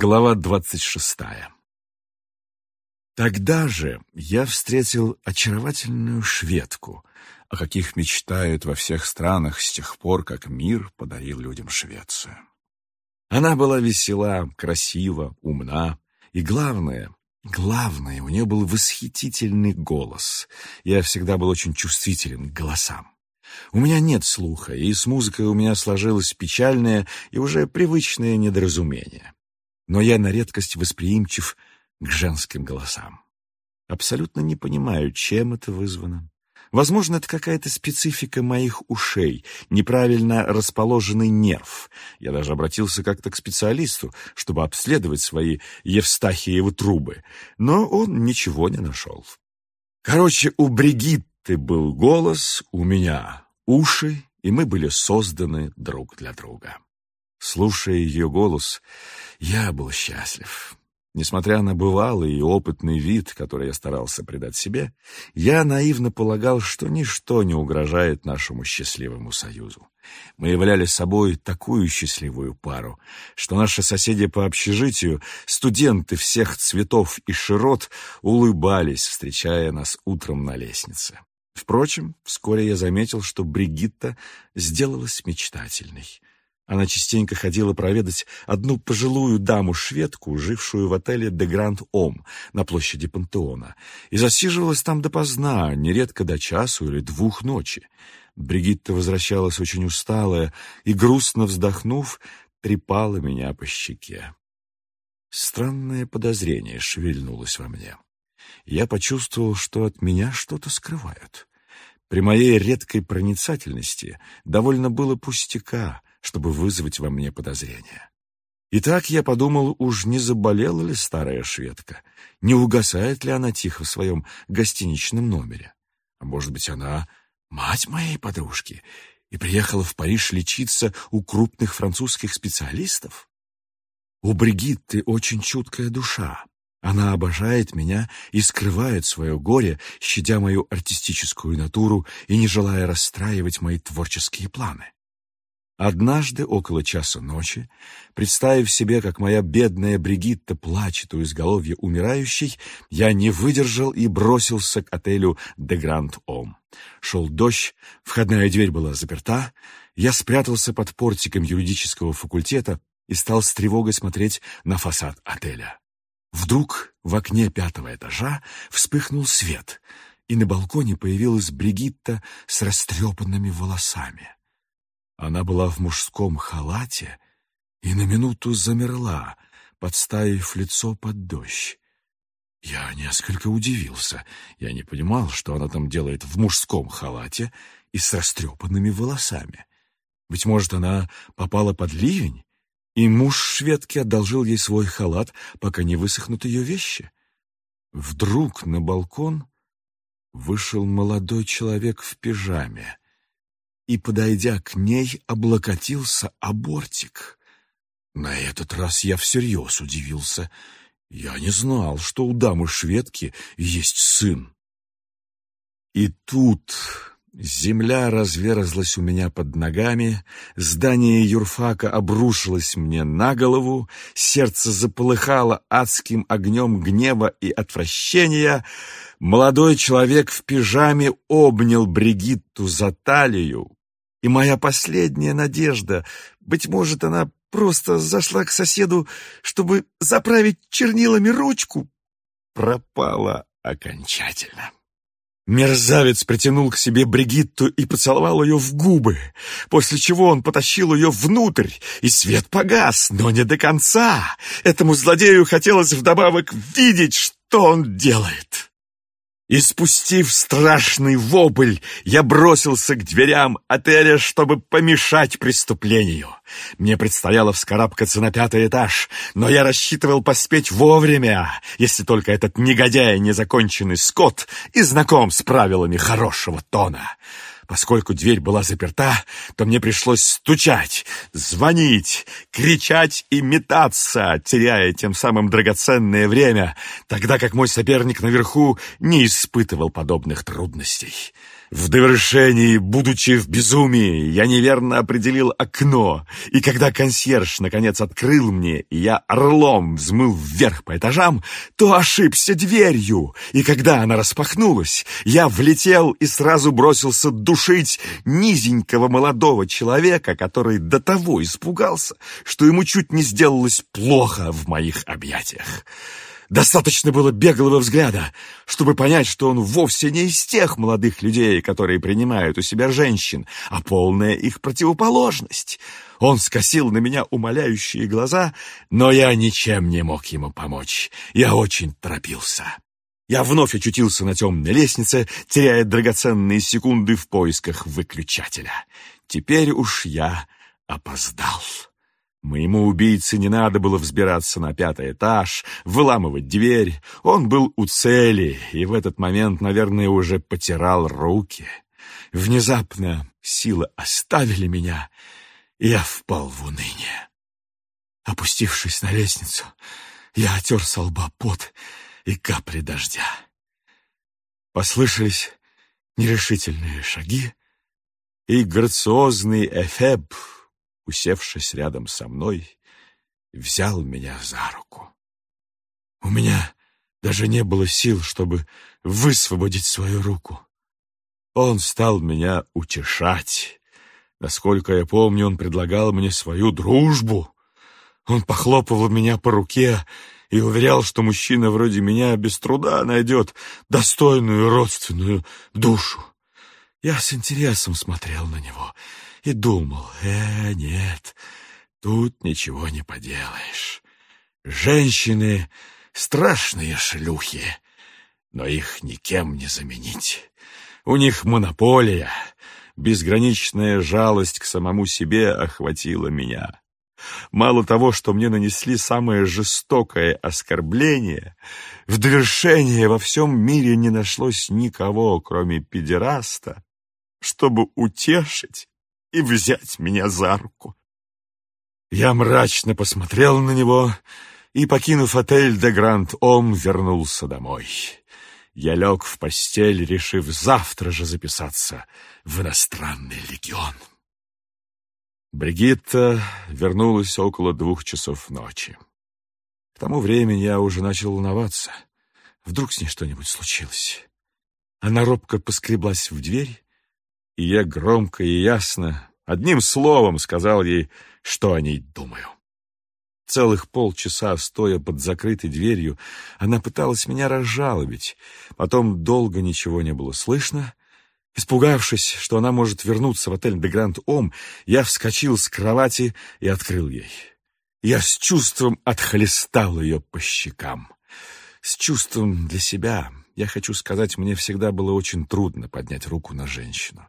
Глава двадцать шестая. Тогда же я встретил очаровательную шведку, о каких мечтают во всех странах с тех пор, как мир подарил людям Швецию. Она была весела, красива, умна, и главное, главное, у нее был восхитительный голос. Я всегда был очень чувствителен к голосам. У меня нет слуха, и с музыкой у меня сложилось печальное и уже привычное недоразумение. Но я на редкость восприимчив к женским голосам. Абсолютно не понимаю, чем это вызвано. Возможно, это какая-то специфика моих ушей, неправильно расположенный нерв. Я даже обратился как-то к специалисту, чтобы обследовать свои Евстахиевы трубы, но он ничего не нашел. Короче, у Бригитты был голос, у меня уши, и мы были созданы друг для друга. Слушая ее голос, я был счастлив. Несмотря на бывалый и опытный вид, который я старался придать себе, я наивно полагал, что ничто не угрожает нашему счастливому союзу. Мы являли собой такую счастливую пару, что наши соседи по общежитию, студенты всех цветов и широт, улыбались, встречая нас утром на лестнице. Впрочем, вскоре я заметил, что Бригитта сделалась мечтательной. Она частенько ходила проведать одну пожилую даму-шведку, жившую в отеле «Де Гранд Ом» на площади Пантеона, и засиживалась там допоздна, нередко до часу или двух ночи. Бригитта возвращалась очень усталая и, грустно вздохнув, трепала меня по щеке. Странное подозрение шевельнулось во мне. Я почувствовал, что от меня что-то скрывают. При моей редкой проницательности довольно было пустяка — чтобы вызвать во мне подозрения. Итак, я подумал, уж не заболела ли старая шведка, не угасает ли она тихо в своем гостиничном номере. А может быть, она мать моей подружки и приехала в Париж лечиться у крупных французских специалистов? У Бригитты очень чуткая душа. Она обожает меня и скрывает свое горе, щадя мою артистическую натуру и не желая расстраивать мои творческие планы. Однажды, около часа ночи, представив себе, как моя бедная Бригитта плачет у изголовья умирающей, я не выдержал и бросился к отелю «Де Гранд Ом». Шел дождь, входная дверь была заперта, я спрятался под портиком юридического факультета и стал с тревогой смотреть на фасад отеля. Вдруг в окне пятого этажа вспыхнул свет, и на балконе появилась Бригитта с растрепанными волосами. Она была в мужском халате и на минуту замерла, подставив лицо под дождь. Я несколько удивился. Я не понимал, что она там делает в мужском халате и с растрепанными волосами. Быть может, она попала под ливень, и муж шведки одолжил ей свой халат, пока не высохнут ее вещи. Вдруг на балкон вышел молодой человек в пижаме и, подойдя к ней, облокотился о бортик. На этот раз я всерьез удивился. Я не знал, что у дамы-шведки есть сын. И тут земля разверзлась у меня под ногами, здание юрфака обрушилось мне на голову, сердце заполыхало адским огнем гнева и отвращения. Молодой человек в пижаме обнял Бригитту за талию, и моя последняя надежда, быть может, она просто зашла к соседу, чтобы заправить чернилами ручку, пропала окончательно. Мерзавец притянул к себе Бригитту и поцеловал ее в губы, после чего он потащил ее внутрь, и свет погас, но не до конца. Этому злодею хотелось вдобавок видеть, что он делает. И спустив страшный вопль, я бросился к дверям отеля, чтобы помешать преступлению. Мне предстояло вскарабкаться на пятый этаж, но я рассчитывал поспеть вовремя, если только этот негодяй, незаконченный скот, и знаком с правилами хорошего тона. Поскольку дверь была заперта, то мне пришлось стучать, звонить, кричать и метаться, теряя тем самым драгоценное время, тогда как мой соперник наверху не испытывал подобных трудностей. В довершении, будучи в безумии, я неверно определил окно, и когда консьерж наконец открыл мне, и я орлом взмыл вверх по этажам, то ошибся дверью, и когда она распахнулась, я влетел и сразу бросился душить низенького молодого человека, который до того испугался, что ему чуть не сделалось плохо в моих объятиях. Достаточно было беглого взгляда, чтобы понять, что он вовсе не из тех молодых людей, которые принимают у себя женщин, а полная их противоположность. Он скосил на меня умоляющие глаза, но я ничем не мог ему помочь. Я очень торопился. Я вновь очутился на темной лестнице, теряя драгоценные секунды в поисках выключателя. Теперь уж я опоздал. Моему убийце не надо было взбираться на пятый этаж, выламывать дверь. Он был у цели и в этот момент, наверное, уже потирал руки. Внезапно силы оставили меня, и я впал в уныние. Опустившись на лестницу, я отер со лба пот и капли дождя. Послышались нерешительные шаги, и грациозный эфеб — усевшись рядом со мной, взял меня за руку. У меня даже не было сил, чтобы высвободить свою руку. Он стал меня утешать. Насколько я помню, он предлагал мне свою дружбу. Он похлопывал меня по руке и уверял, что мужчина вроде меня без труда найдет достойную родственную душу. Я с интересом смотрел на него и думал, э, нет, тут ничего не поделаешь. Женщины — страшные шлюхи, но их никем не заменить. У них монополия, безграничная жалость к самому себе охватила меня. Мало того, что мне нанесли самое жестокое оскорбление, в довершение во всем мире не нашлось никого, кроме педераста, чтобы утешить и взять меня за руку. Я мрачно посмотрел на него и, покинув отель «Де Гранд Ом», вернулся домой. Я лег в постель, решив завтра же записаться в иностранный легион. Бригитта вернулась около двух часов ночи. К тому времени я уже начал волноваться. Вдруг с ней что-нибудь случилось. Она робко поскреблась в дверь, и я громко и ясно, одним словом сказал ей, что о ней думаю. Целых полчаса, стоя под закрытой дверью, она пыталась меня разжалобить. Потом долго ничего не было слышно. Испугавшись, что она может вернуться в отель «Де Гранд Ом», я вскочил с кровати и открыл ей. Я с чувством отхлестал ее по щекам. С чувством для себя, я хочу сказать, мне всегда было очень трудно поднять руку на женщину.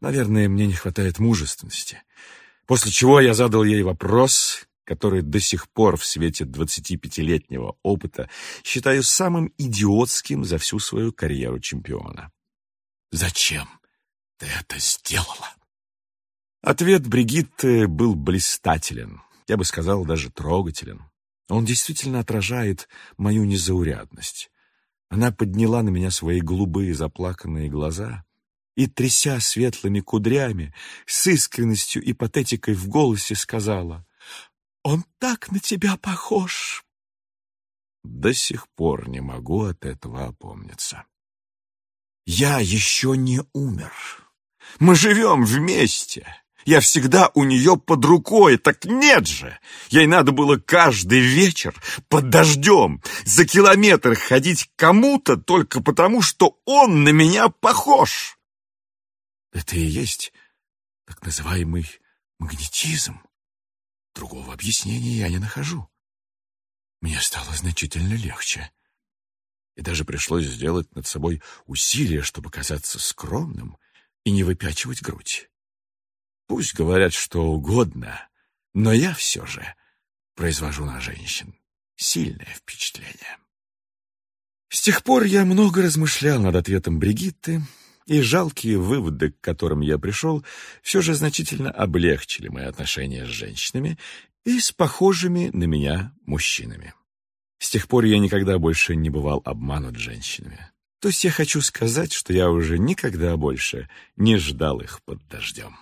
Наверное, мне не хватает мужественности. После чего я задал ей вопрос, который до сих пор в свете 25-летнего опыта считаю самым идиотским за всю свою карьеру чемпиона. «Зачем ты это сделала?» Ответ Бригитты был блистателен, я бы сказал, даже трогателен. Он действительно отражает мою незаурядность. Она подняла на меня свои голубые заплаканные глаза и, тряся светлыми кудрями, с искренностью и патетикой в голосе сказала, «Он так на тебя похож!» До сих пор не могу от этого опомниться. «Я еще не умер. Мы живем вместе!» Я всегда у нее под рукой, так нет же! Ей надо было каждый вечер под дождем за километр ходить кому-то только потому, что он на меня похож. Это и есть так называемый магнетизм. Другого объяснения я не нахожу. Мне стало значительно легче. И даже пришлось сделать над собой усилие, чтобы казаться скромным и не выпячивать грудь. Пусть говорят что угодно, но я все же произвожу на женщин сильное впечатление. С тех пор я много размышлял над ответом Бригитты, и жалкие выводы, к которым я пришел, все же значительно облегчили мои отношения с женщинами и с похожими на меня мужчинами. С тех пор я никогда больше не бывал обманут женщинами. то есть я хочу сказать, что я уже никогда больше не ждал их под дождем.